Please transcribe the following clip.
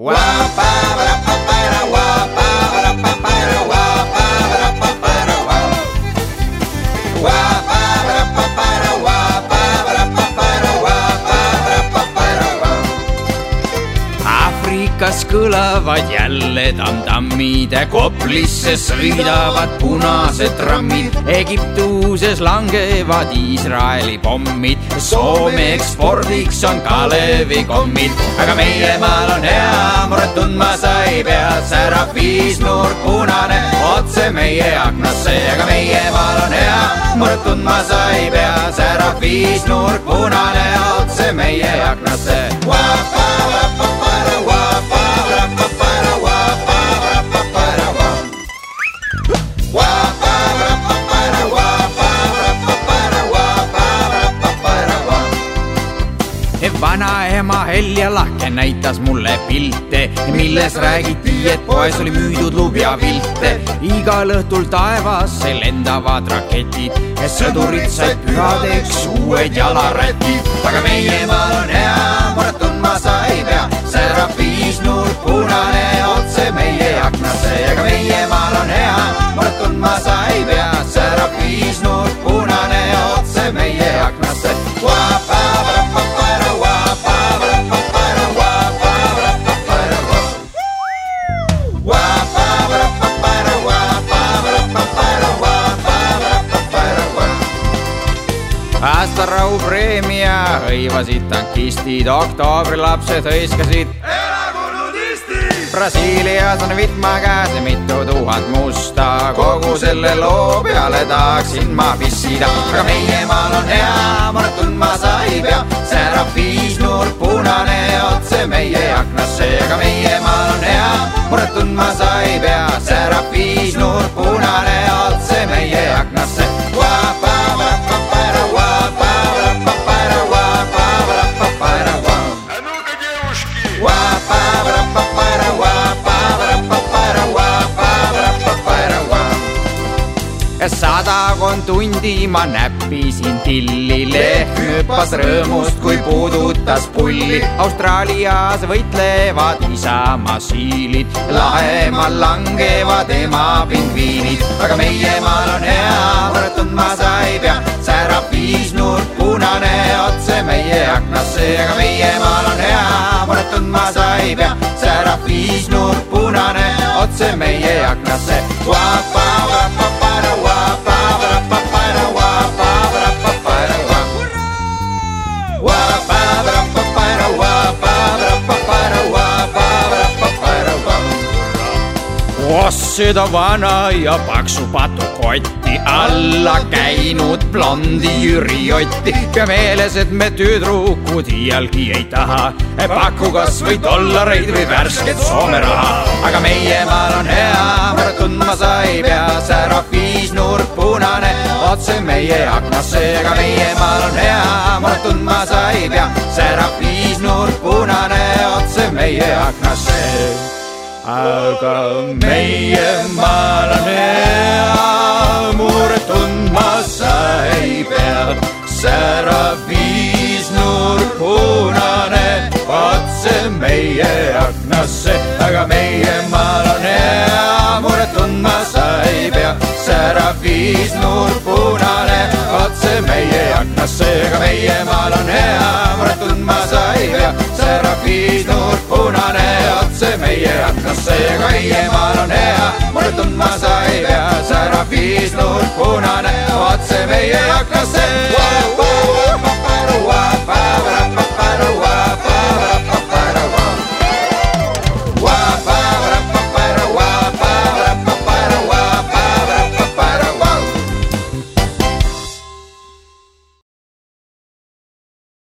Wow. wow. Kõlavad jälle tamm-tammid, Koplisse sõidavad punased trammid, Egiptuses langevad Iisraeli pommid, Soome ekspordiks on Kalevi-kommid, aga meie maal on hea, muret tundma sa ei pea, särab viisnurk punane otse meie aknasse, aga meie maal on hea, muret tundma sa ei pea, särab viisnurk punane otse meie aknasse. Vanaema Helja Lahke näitas mulle pilte, milles räägiti, et poes oli müüdud lubjapilte. igal õhtul taevasse lendavad raketid, sõdurid said pühadeks uued jalarätid. aga meie maal on hea, muret tundma sa ei pea, särab viisnurk punane aastarau preemia. Hõivasid tankistid, oktoobrilapsed hõiskasid. Brasiilias on vitma käes ja mitu tuhat musta, kogu selle loo peale tahaksin ma pissida, aga meie maal on hea, muret tundma sa ei pea, särab viisnurk punane otse meie aknasse, aga meie maal on hea, muret tundma sa ei pea, särab viisnurk punane sadakond tundi ma näppisin tilli, lehm hüppas rõõmust, kui puudutas pulli. Austraalias võitlevad isamaa siilid, lahemal langevad ema pingviinid, aga meie maal on hea, muret tundma sa ei pea, särab viisnurk punane otse meie aknasse. seda vana ja paksu patukotti alla käinud blondi Jüri Otti. pea meeles, et me tüdrukud iialgi ei taha, paku kas või dollareid või värsket Soome raha. aga meie maal on hea, muret tundma sa ei pea, särab viisnurk punane otse meie aknasse, aga meie maal on hea, muret tundma sa ei pea, särab viisnurk punane otse meie aknasse aga meie maal on hea, muret tundma sa ei pea. särab viisnurk punane otse meie aknasse, aga meie maal on hea, muret tundma sa ei pea. särab viisnurk punane otse meie aknasse, aga meie maal on hea, muret tundma sa ei pea. särab viisnurk meie aknasse ja kaiemaal on hea, muret tundma sa ei pea, särab viisnurk punane otse meie aknasse.